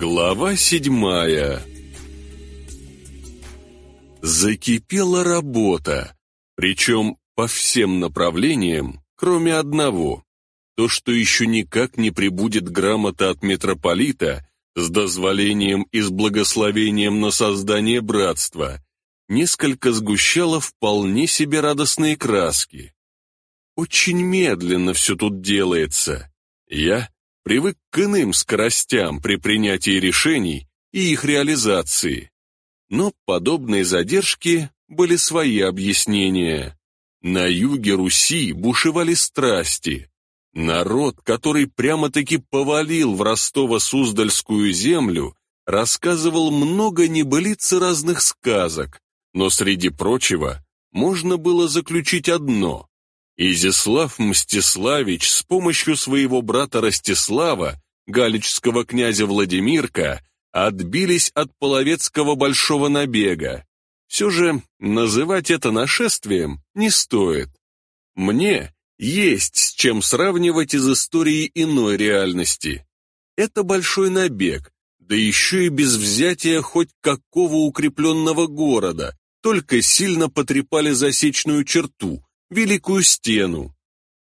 Глава седьмая Закипела работа, причем по всем направлениям, кроме одного. То, что еще никак не прибудет грамота от митрополита с дозволением и с благословением на создание братства, несколько сгущало вполне себе радостные краски. Очень медленно все тут делается. Я привык к иным скоростям при принятии решений и их реализации. Но подобные задержки были свои объяснения. На юге Руси бушевали страсти. Народ, который прямо-таки повалил в Ростово-Суздальскую землю, рассказывал много небылиц разных сказок, но среди прочего можно было заключить одно. Изяслав Мстиславич с помощью своего брата Ростислава, галичского князя Владимирка, отбились от половецкого большого набега. Все же называть это нашествием не стоит. Мне есть с чем сравнивать из истории иной реальности. Это большой набег, да еще и без взятия хоть какого укрепленного города, только сильно потрепали засечную черту – Великую Стену.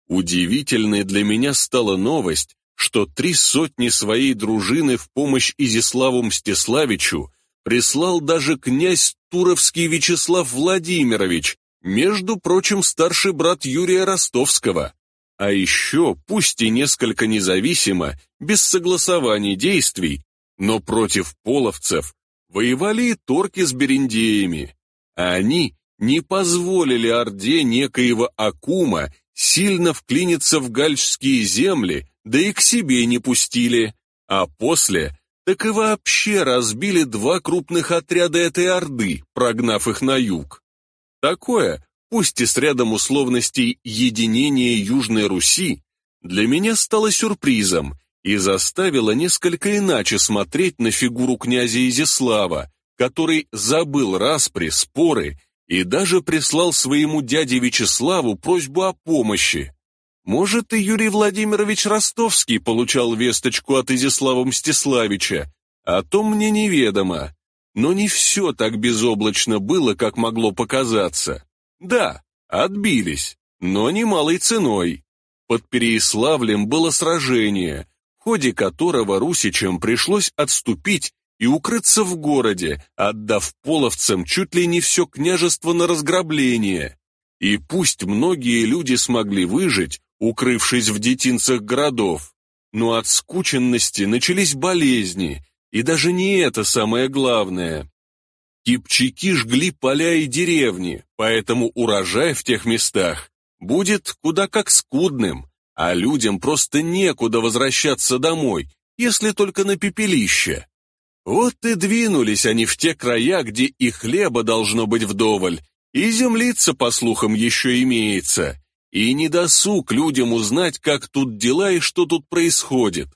Удивительной для меня стала новость, что три сотни своей дружины в помощь Изиславу Мстиславичу прислал даже князь Туровский Вячеслав Владимирович, между прочим, старший брат Юрия Ростовского. А еще, пусть и несколько независимо, без согласований действий, но против половцев воевали и торки с бериндеями. А они не позволили Орде некоего Акума сильно вклиниться в гальчские земли, да и к себе не пустили, а после так и вообще разбили два крупных отряда этой Орды, прогнав их на юг. Такое, пусть и с рядом условностей единения Южной Руси, для меня стало сюрпризом и заставило несколько иначе смотреть на фигуру князя Изяслава, который забыл распри, споры и даже прислал своему дяде Вячеславу просьбу о помощи. Может, и Юрий Владимирович Ростовский получал весточку от Изяслава Мстиславича, о том мне неведомо. Но не все так безоблачно было, как могло показаться. Да, отбились, но немалой ценой. Под Переяславлем было сражение, в ходе которого русичам пришлось отступить и укрыться в городе, отдав половцам чуть ли не все княжество на разграбление. И пусть многие люди смогли выжить, укрывшись в детинцах городов, но от скученности начались болезни, и даже не это самое главное. Кипчаки жгли поля и деревни, поэтому урожай в тех местах будет куда как скудным, а людям просто некуда возвращаться домой, если только на пепелище. Вот и двинулись они в те края, где и хлеба должно быть вдоволь, и землица, по слухам, еще имеется, и не досуг людям узнать, как тут дела и что тут происходит.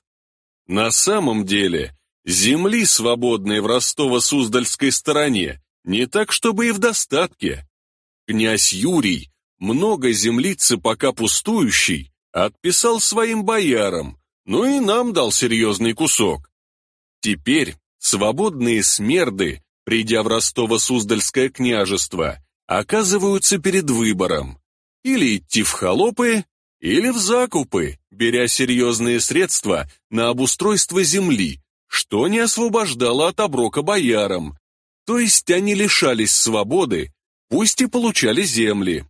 На самом деле, земли, свободной в Ростово-Суздальской стороне, не так, чтобы и в достатке. Князь Юрий, много землицы пока пустующий, отписал своим боярам, ну и нам дал серьезный кусок. Теперь Свободные смерды, придя в Ростово-Суздальское княжество, оказываются перед выбором. Или идти в холопы, или в закупы, беря серьезные средства на обустройство земли, что не освобождало от оброка боярам. То есть они лишались свободы, пусть и получали земли.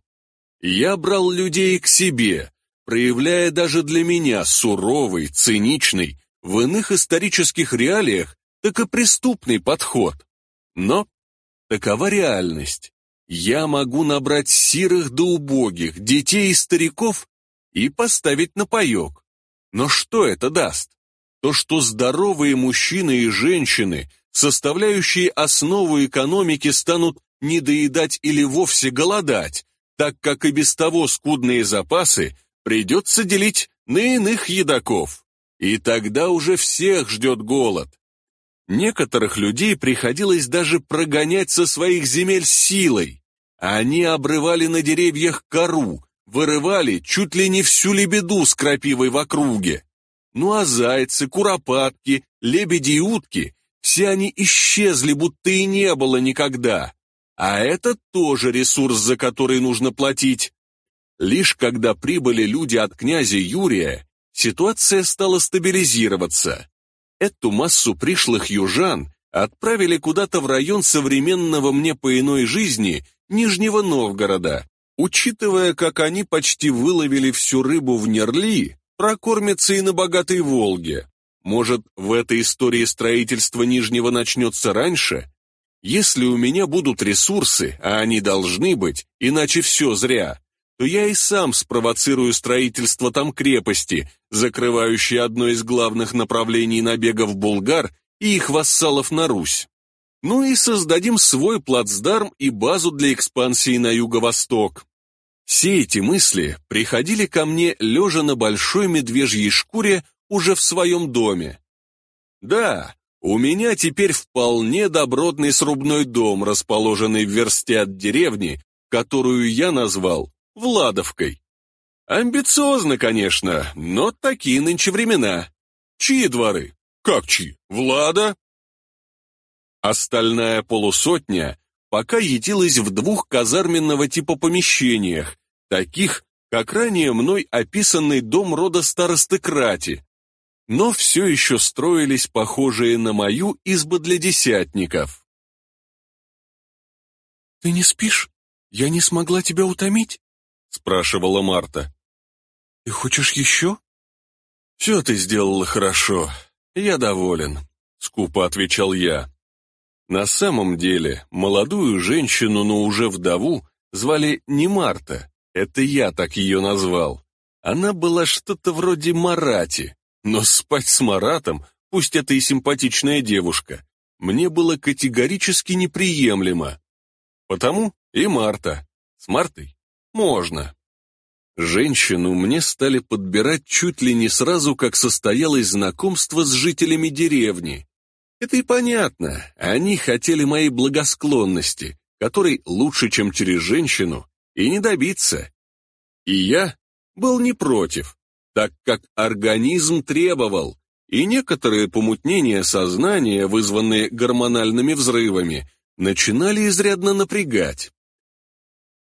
Я брал людей к себе, проявляя даже для меня суровый, циничный, в иных исторических реалиях так и преступный подход. Но такова реальность. Я могу набрать сирых до убогих, детей и стариков и поставить на паек. Но что это даст? То, что здоровые мужчины и женщины, составляющие основу экономики, станут недоедать или вовсе голодать, так как и без того скудные запасы придется делить на иных едоков. И тогда уже всех ждет голод. Некоторых людей приходилось даже прогонять со своих земель силой. Они обрывали на деревьях кору, вырывали чуть ли не всю лебеду с крапивой в округе. Ну а зайцы, куропатки, лебеди и утки, все они исчезли, будто и не было никогда. А это тоже ресурс, за который нужно платить. Лишь когда прибыли люди от князя Юрия, ситуация стала стабилизироваться. Эту массу пришлых южан отправили куда-то в район современного мне по иной жизни Нижнего Новгорода. Учитывая, как они почти выловили всю рыбу в Нерли, прокормятся и на богатой Волге. Может, в этой истории строительство Нижнего начнется раньше? Если у меня будут ресурсы, а они должны быть, иначе все зря, то я и сам спровоцирую строительство там крепости, закрывающей одно из главных направлений набегов булгар и их вассалов на Русь. Ну и создадим свой плацдарм и базу для экспансии на юго-восток. Все эти мысли приходили ко мне, лежа на большой медвежьей шкуре уже в своем доме. Да, у меня теперь вполне добротный срубной дом, расположенный в версте от деревни, которую я назвал Владовкой. Амбициозно, конечно, но такие нынче времена. Чьи дворы? Как чьи? Влада? Остальная полусотня пока ютилась в двух казарменного типа помещениях, таких, как ранее мной описанный дом рода старосты Крати, но все еще строились похожие на мою избы для десятников. «Ты не спишь? Я не смогла тебя утомить?» — спрашивала Марта. «Ты хочешь еще?» «Все ты сделала хорошо, я доволен», — скупо отвечал я. На самом деле, молодую женщину, но уже вдову, звали не Марта, это я так ее назвал. Она была что-то вроде Марати, но спать с Маратом, пусть это и симпатичная девушка, мне было категорически неприемлемо. Потому и Марта. С Мартой можно. Женщину мне стали подбирать чуть ли не сразу, как состоялось знакомство с жителями деревни. Это и понятно, они хотели моей благосклонности, которой лучше, чем через женщину, и не добиться. И я был не против так как организм требовал, и некоторые помутнения сознания, вызванные гормональными взрывами, начинали изрядно напрягать.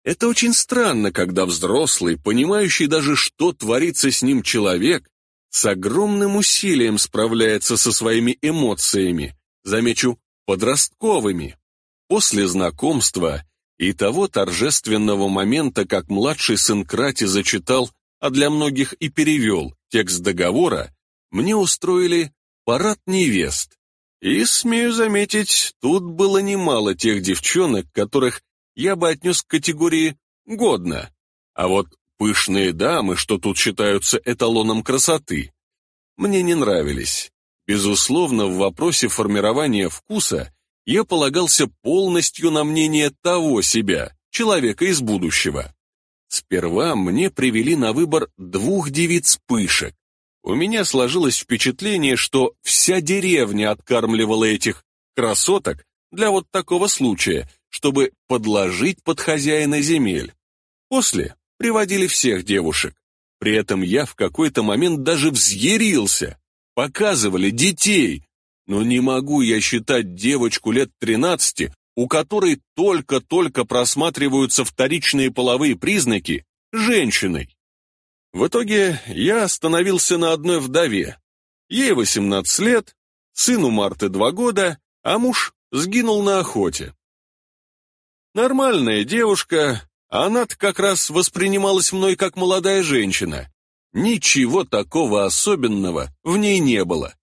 Это очень странно, когда взрослый, понимающий даже, что творится с ним человек, с огромным усилием справляется со своими эмоциями, замечу, подростковыми. После знакомства и того торжественного момента, как младший сын Крати зачитал а для многих и перевел текст договора, мне устроили парад невест. И, смею заметить, тут было немало тех девчонок, которых я бы отнес к категории «годно». А вот пышные дамы, что тут считаются эталоном красоты, мне не нравились. Безусловно, в вопросе формирования вкуса я полагался полностью на мнение того себя, человека из будущего. Сперва мне привели на выбор двух девиц-пышек. У меня сложилось впечатление, что вся деревня откармливала этих красоток для вот такого случая, чтобы подложить под хозяина земель. После приводили всех девушек. При этом я в какой-то момент даже взъярился. Показывали детей. Но не могу я считать девочку лет тринадцати у которой только-только просматриваются вторичные половые признаки, женщиной. В итоге я остановился на одной вдове. Ей 18 лет, сыну Марты 2 года, а муж сгинул на охоте. Нормальная девушка, она-то как раз воспринималась мной как молодая женщина. Ничего такого особенного в ней не было.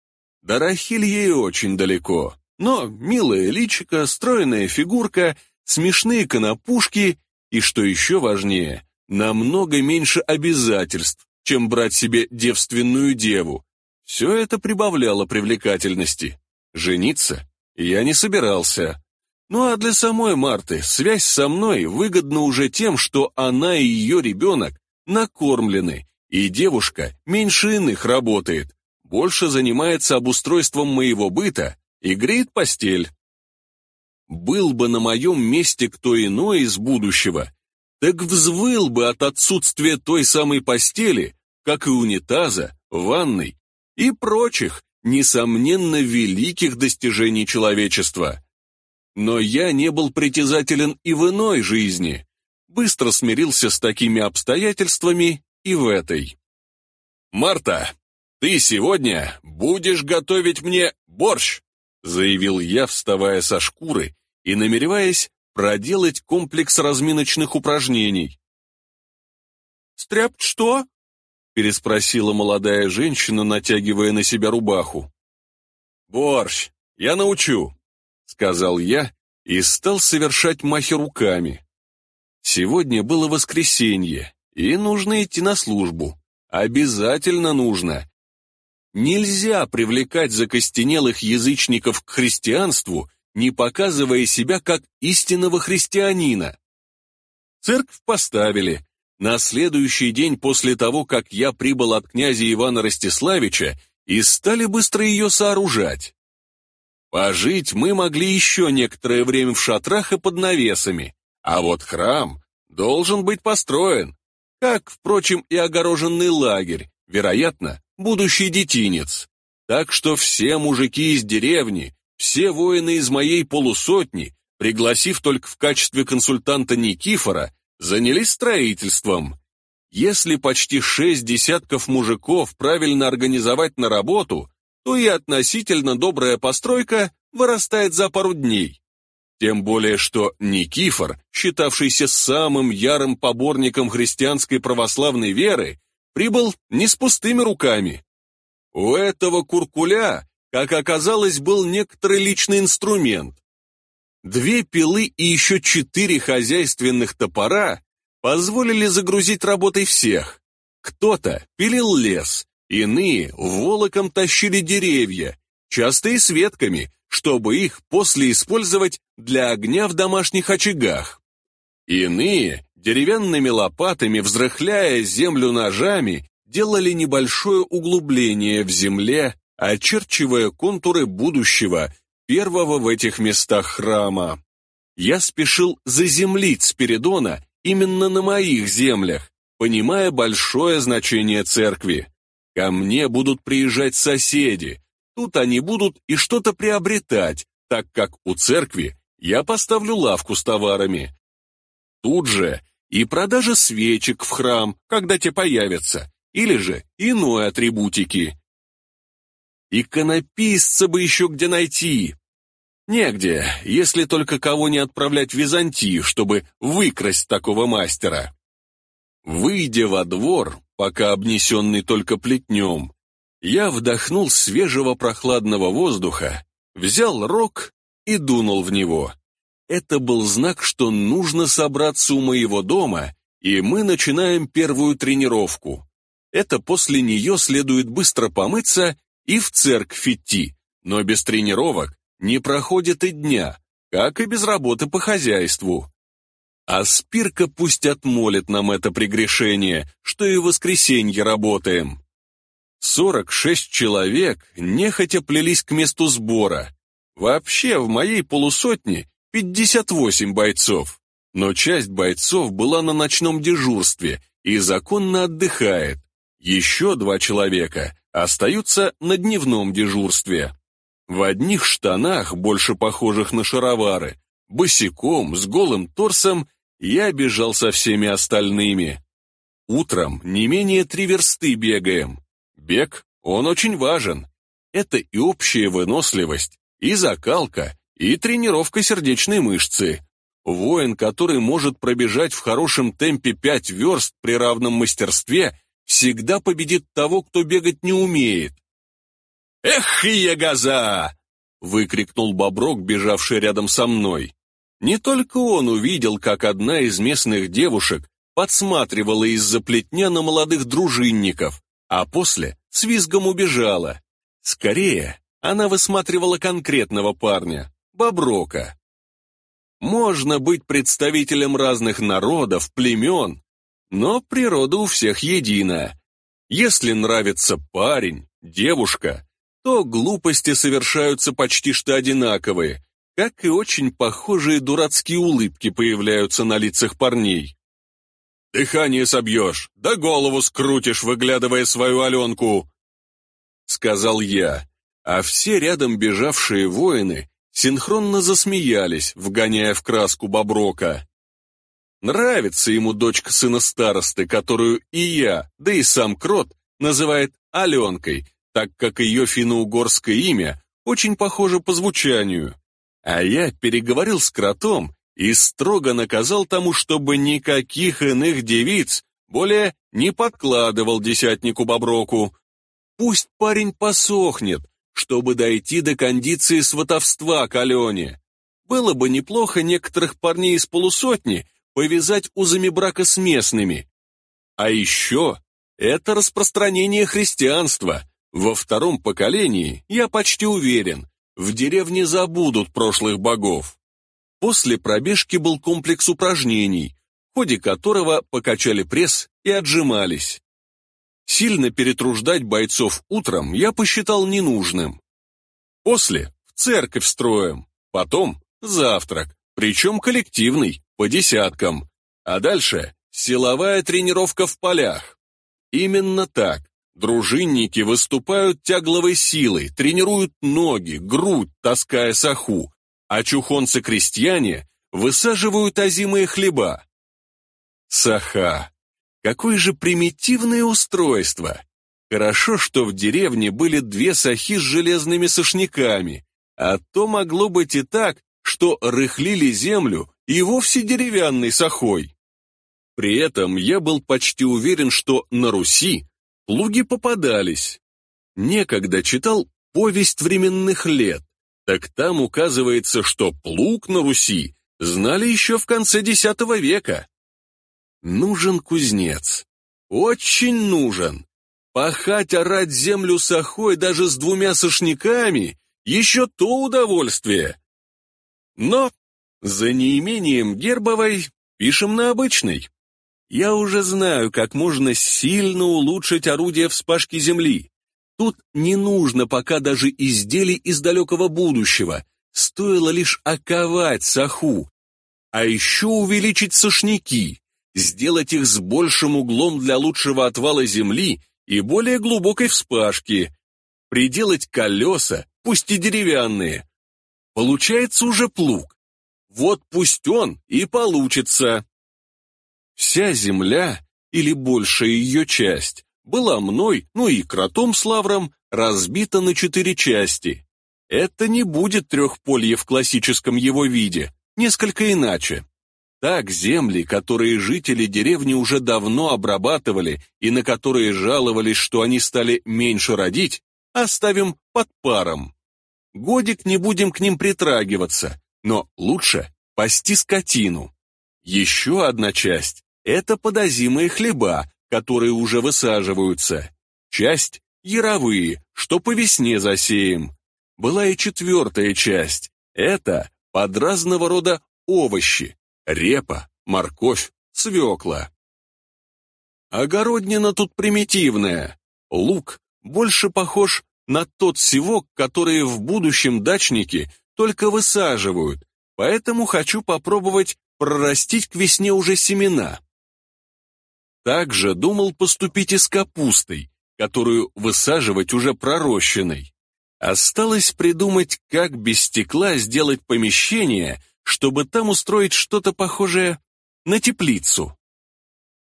До Рахиль ей очень далеко. Но милая личико, стройная фигурка, смешные конопушки и, что еще важнее, намного меньше обязательств, чем брать себе девственную деву. Все это прибавляло привлекательности. Жениться я не собирался. Ну а для самой Марты связь со мной выгодна уже тем, что она и ее ребенок накормлены, и девушка меньше иных работает, больше занимается обустройством моего быта, и греет постель. Был бы на моем месте кто иной из будущего, так взвыл бы от отсутствия той самой постели, как и унитаза, ванной и прочих, несомненно, великих достижений человечества. Но я не был притязателен и в иной жизни, быстро смирился с такими обстоятельствами и в этой. «Марта, ты сегодня будешь готовить мне борщ!» заявил я, вставая со шкуры и намереваясь проделать комплекс разминочных упражнений. «Стряпт что?» — переспросила молодая женщина, натягивая на себя рубаху. «Борщ, я научу», — сказал я и стал совершать махи руками. Сегодня было воскресенье, и нужно идти на службу. Обязательно нужно. Нельзя привлекать закостенелых язычников к христианству, не показывая себя как истинного христианина. Церковь поставили. На следующий день после того, как я прибыл от князя Ивана Ростиславича, и стали быстро ее сооружать. Пожить мы могли еще некоторое время в шатрах и под навесами, а вот храм должен быть построен, как, впрочем, и огороженный лагерь, вероятно, будущий детинец. Так что все мужики из деревни, все воины из моей полусотни, пригласив только в качестве консультанта Никифора, занялись строительством. Если почти шесть десятков мужиков правильно организовать на работу, то и относительно добрая постройка вырастает за пару дней. Тем более, что Никифор, считавшийся самым ярым поборником христианской православной веры, прибыл не с пустыми руками. У этого куркуля, как оказалось, был некоторый личный инструмент. Две пилы и еще четыре хозяйственных топора позволили загрузить работой всех. Кто-то пилил лес, иные волоком тащили деревья, часто и с ветками, чтобы их после использовать для огня в домашних очагах. Иные деревянными лопатами, взрыхляя землю ножами, делали небольшое углубление в земле, очерчивая контуры будущего, первого в этих местах храма. Я спешил заземлить Спиридона именно на моих землях, понимая большое значение церкви. Ко мне будут приезжать соседи, тут они будут и что-то приобретать, так как у церкви я поставлю лавку с товарами. Тут же и продажа свечек в храм, когда те появятся, или же иной атрибутики. Иконописца бы еще где найти. Негде, если только кого не отправлять в Византию, чтобы выкрасть такого мастера. Выйдя во двор, пока обнесенный только плетнем, я вдохнул свежего прохладного воздуха, взял рог и дунул в него. Это был знак, что нужно собраться у моего дома, и мы начинаем первую тренировку. Это после нее следует быстро помыться и в церковь идти, но без тренировок не проходит и дня, как и без работы по хозяйству. А Спирка пусть отмолит нам это прегрешение, что и в воскресенье работаем. Сорок шесть человек нехотя плелись к месту сбора. Вообще в моей полусотне 58 бойцов, но часть бойцов была на ночном дежурстве и законно отдыхает. Еще два человека остаются на дневном дежурстве. В одних штанах, больше похожих на шаровары, босиком, с голым торсом, я бежал со всеми остальными. Утром не менее три версты бегаем. Бег, он очень важен. Это и общая выносливость, и закалка, и тренировка сердечной мышцы. Воин, который может пробежать в хорошем темпе пять верст при равном мастерстве, всегда победит того, кто бегать не умеет. «Эх, ягоза!» — выкрикнул Боброк, бежавший рядом со мной. Не только он увидел, как одна из местных девушек подсматривала из-за плетня на молодых дружинников, а после с визгом убежала. Скорее, она высматривала конкретного парня. Боброка. Можно быть представителем разных народов, племен, но природа у всех едина. Если нравится парень, девушка, то глупости совершаются почти что одинаковые, как и очень похожие дурацкие улыбки появляются на лицах парней. Дыхание собьешь, да голову скрутишь, выглядывая свою Аленку. сказал я, а все рядом бежавшие воины синхронно засмеялись, вгоняя в краску Боброка. Нравится ему дочка сына старосты, которую и я, да и сам Крот, называет Аленкой, так как ее финно-угорское имя очень похоже по звучанию. А я переговорил с Кротом и строго наказал тому, чтобы никаких иных девиц более не подкладывал десятнику Боброку. Пусть парень посохнет, чтобы дойти до кондиции сватовства к Алене. Было бы неплохо некоторых парней из полусотни повязать узами брака с местными. А еще это распространение христианства. Во втором поколении, я почти уверен, в деревне забудут прошлых богов. После пробежки был комплекс упражнений, в ходе которого покачали пресс и отжимались. Сильно перетруждать бойцов утром я посчитал ненужным. После в церковь строим, потом завтрак, причем коллективный, по десяткам, а дальше силовая тренировка в полях. Именно так. Дружинники выступают тягловой силой, тренируют ноги, грудь, таская саху, а чухонцы-крестьяне высаживают озимые хлеба. Саха. Какое же примитивное устройство! Хорошо, что в деревне были две сахи с железными сошняками, а то могло быть и так, что рыхлили землю и вовсе деревянной сахой. При этом я был почти уверен, что на Руси плуги попадались. Некогда читал «Повесть временных лет», так там указывается, что плуг на Руси знали еще в конце X века. Нужен кузнец. Очень нужен. Пахать, орать землю сахой даже с двумя сошняками — еще то удовольствие. Но за неимением гербовой пишем на обычной. Я уже знаю, как можно сильно улучшить орудие вспашки земли. Тут не нужно пока даже изделий из далекого будущего. Стоило лишь оковать саху. А еще увеличить сошняки, сделать их с большим углом для лучшего отвала земли и более глубокой вспашки, приделать колеса, пусть и деревянные. Получается уже плуг. Вот пусть он и получится. Вся земля, или большая ее часть, была мной, ну и кротом с лавром, разбита на четыре части. Это не будет трехполье в классическом его виде, несколько иначе. Так земли, которые жители деревни уже давно обрабатывали и на которые жаловались, что они стали меньше родить, оставим под паром. Годик не будем к ним притрагиваться, но лучше пасти скотину. Еще одна часть это подозимые хлеба, которые уже высаживаются. Часть – яровые, что по весне засеем. Была и четвертая часть. Это под разного рода овощи. Репа, морковь, свекла. Огороднина тут примитивная. Лук больше похож на тот севок, который в будущем дачники только высаживают, поэтому хочу попробовать прорастить к весне уже семена. Также думал поступить и с капустой, которую высаживать уже пророщенной. Осталось придумать, как без стекла сделать помещение, чтобы там устроить что-то похожее на теплицу.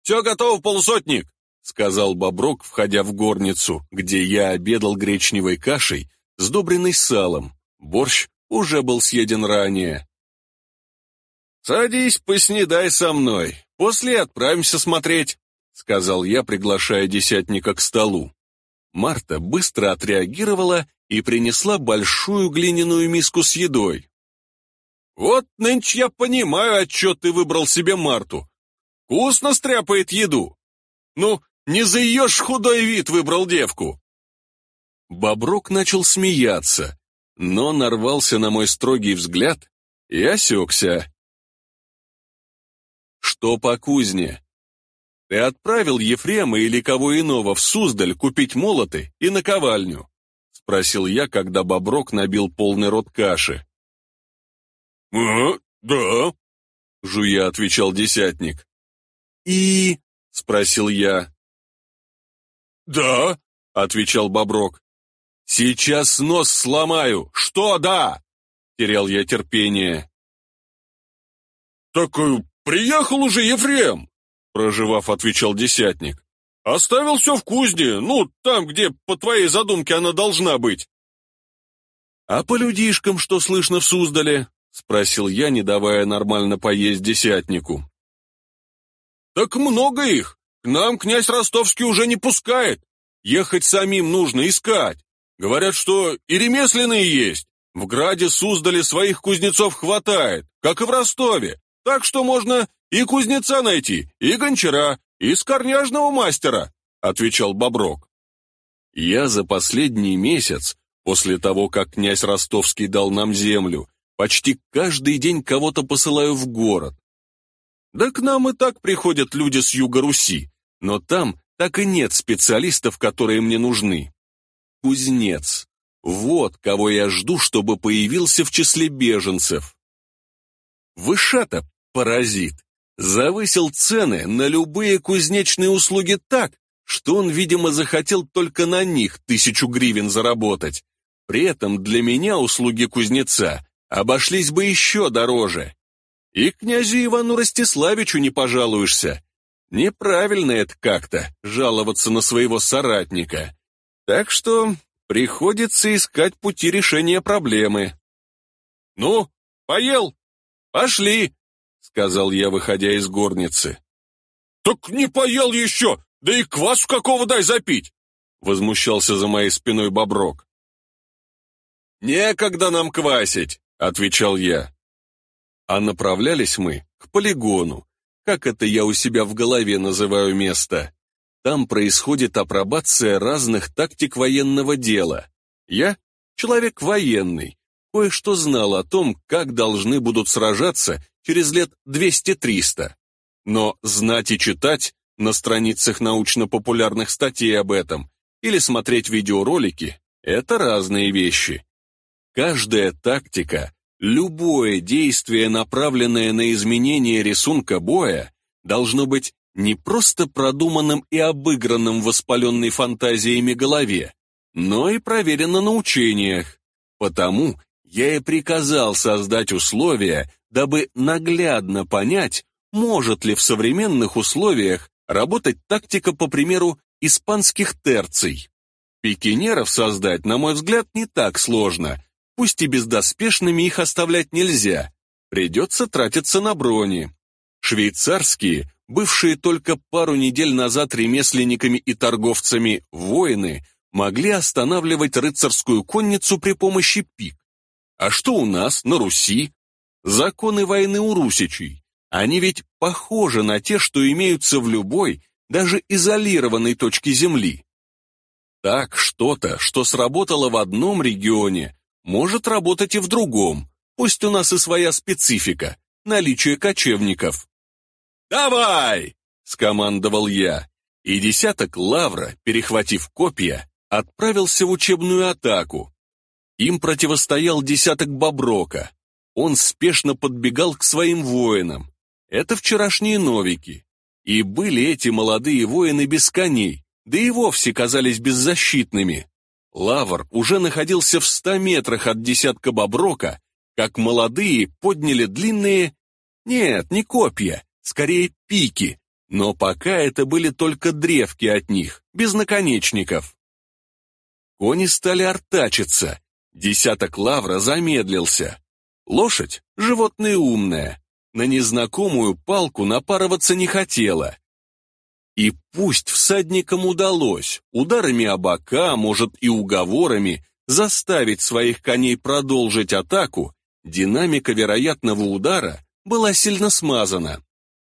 «Все готово, полусотник!» — сказал Боброк, входя в горницу, где я обедал гречневой кашей, сдобренной салом. Борщ уже был съеден ранее. «Садись, поснедай со мной, после отправимся смотреть». — сказал я, приглашая десятника к столу. Марта быстро отреагировала и принесла большую глиняную миску с едой. «Вот нынче я понимаю, отчет ты выбрал себе Марту. Вкусно стряпает еду. Ну, не за ее ж худой вид выбрал девку». Боброк начал смеяться, но нарвался на мой строгий взгляд и осекся. «Что по кузне?» Ты отправил Ефрема или кого иного в Суздаль купить молоты и наковальню?» — спросил я, когда Боброк набил полный рот каши. «А, да», — жуя отвечал десятник. «И?» — спросил я. «Да», — отвечал Боброк. Сейчас нос сломаю! Что да?» Терял я терпение. «Так э, приехал уже Ефрем!» Проживав, отвечал десятник. «Оставил все в кузне, ну, там, где, по твоей задумке, она должна быть». «А по людишкам что слышно в Суздале?» — спросил я, не давая нормально поесть десятнику. «Так много их. К нам князь Ростовский уже не пускает. Ехать самим нужно искать. Говорят, что и ремесленные есть. В Граде Суздале своих кузнецов хватает, как и в Ростове. Так что можно и кузнеца найти, и гончара, и скорняжного мастера», — отвечал Боброк. Я за последний месяц, после того, как князь Ростовский дал нам землю, почти каждый день кого-то посылаю в город. Да к нам и так приходят люди с юга Руси, но там так и нет специалистов, которые мне нужны. Кузнец. Вот кого я жду, чтобы появился в числе беженцев. Вышата, паразит, завысил цены на любые кузнечные услуги так, что он, видимо, захотел только на них тысячу гривен заработать. При этом для меня услуги кузнеца обошлись бы еще дороже. И князю Ивану Ростиславичу не пожалуешься. Неправильно это как-то, жаловаться на своего соратника. Так что приходится искать пути решения проблемы. «Ну, поел? Пошли!» — сказал я, выходя из горницы. «Так не поел еще! Да и квасу какого дай запить!» — возмущался за моей спиной Боброк. «Некогда нам квасить!» — отвечал я. А направлялись мы к полигону, как это я у себя в голове называю место. Там происходит апробация разных тактик военного дела. Я — человек военный, кое-что знал о том, как должны будут сражаться через лет 200-300. Но знать и читать на страницах научно-популярных статей об этом или смотреть видеоролики – это разные вещи. Каждая тактика, любое действие, направленное на изменение рисунка боя, должно быть не просто продуманным и обыгранным воспаленной фантазиями голове, но и проверено на учениях. Потому я и приказал создать условия, дабы наглядно понять, может ли в современных условиях работать тактика по примеру испанских терций. Пикинеров создать, на мой взгляд, не так сложно, пусть и бездоспешными их оставлять нельзя, придется тратиться на брони. Швейцарские, бывшие только пару недель назад ремесленниками и торговцами воины, могли останавливать рыцарскую конницу при помощи пик. А что у нас, на Руси? Законы войны у русичей. Они ведь похожи на те, что имеются в любой, даже изолированной точке Земли. Так что-то, что сработало в одном регионе, может работать и в другом, пусть у нас и своя специфика, наличие кочевников. «Давай!» — скомандовал я, и десяток лавра, перехватив копья, отправился в учебную атаку. Им противостоял десяток Боброка. Он спешно подбегал к своим воинам. Это вчерашние новики. И были эти молодые воины без коней, да и вовсе казались беззащитными. Лавр уже находился в ста метрах от десятка Боброка, как молодые подняли длинные... Нет, не копья, скорее пики, но пока это были только древки от них, без наконечников. Кони стали артачиться, десяток лавра замедлился. Лошадь — животное умное, на незнакомую палку напарываться не хотела. И пусть всадникам удалось, ударами о бока, может и уговорами, заставить своих коней продолжить атаку, динамика вероятного удара была сильно смазана.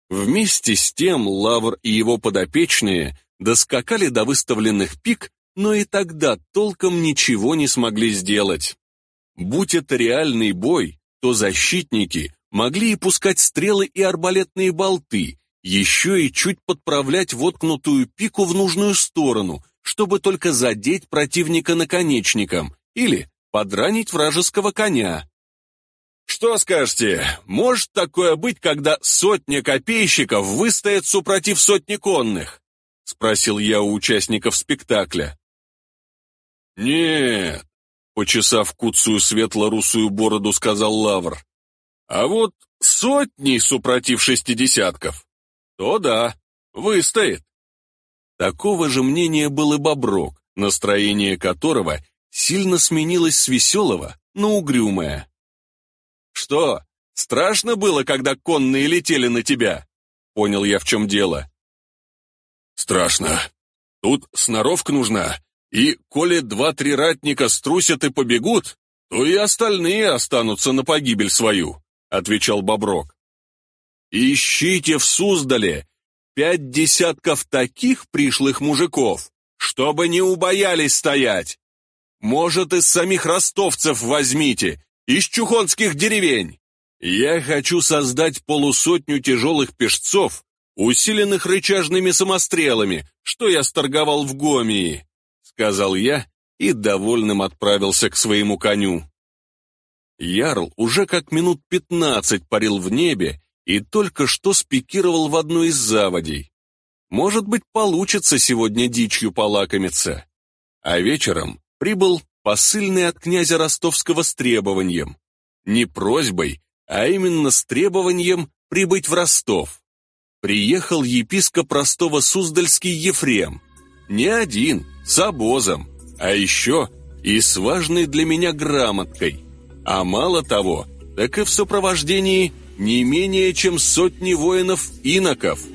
Вместе с тем Лавр и его подопечные доскакали до выставленных пик, но и тогда толком ничего не смогли сделать. Будь это реальный бой, то защитники могли и пускать стрелы и арбалетные болты, еще и чуть подправлять воткнутую пику в нужную сторону, чтобы только задеть противника наконечником или подранить вражеского коня. Что скажете, может такое быть, когда сотня копейщиков выстоят супротив сотни конных? Спросил я у участников спектакля. «Нет», — почесав куцую светло-русую бороду, сказал Лавр. «А вот сотни, супротив шестидесятков, то да, выстоит». Такого же мнения был и Боброк, настроение которого сильно сменилось с веселого на угрюмое. «Что, страшно было, когда конные летели на тебя?» Понял я, в чем дело. «Страшно. Тут сноровка нужна, и коли два-три ратника струсят и побегут, то и остальные останутся на погибель свою», — отвечал Боброк. «Ищите в Суздале пять десятков таких пришлых мужиков, чтобы не убоялись стоять. Может, из самих ростовцев возьмите, из чухонских деревень. Я хочу создать полусотню тяжелых пешцов, усиленных рычажными самострелами, что я сторговал в Гомии», — сказал я и довольным отправился к своему коню. Ярл уже как минут пятнадцать парил в небе и только что спикировал в одну из заводей. Может быть, получится сегодня дичью полакомиться. А вечером прибыл посыльный от князя Ростовского с требованием. Не просьбой, а именно с требованием прибыть в Ростов. Приехал епископ Ростова Суздальский Ефрем. Не один, с обозом, а еще и с важной для меня грамоткой. А мало того, так и в сопровождении не менее чем сотни воинов-иноков –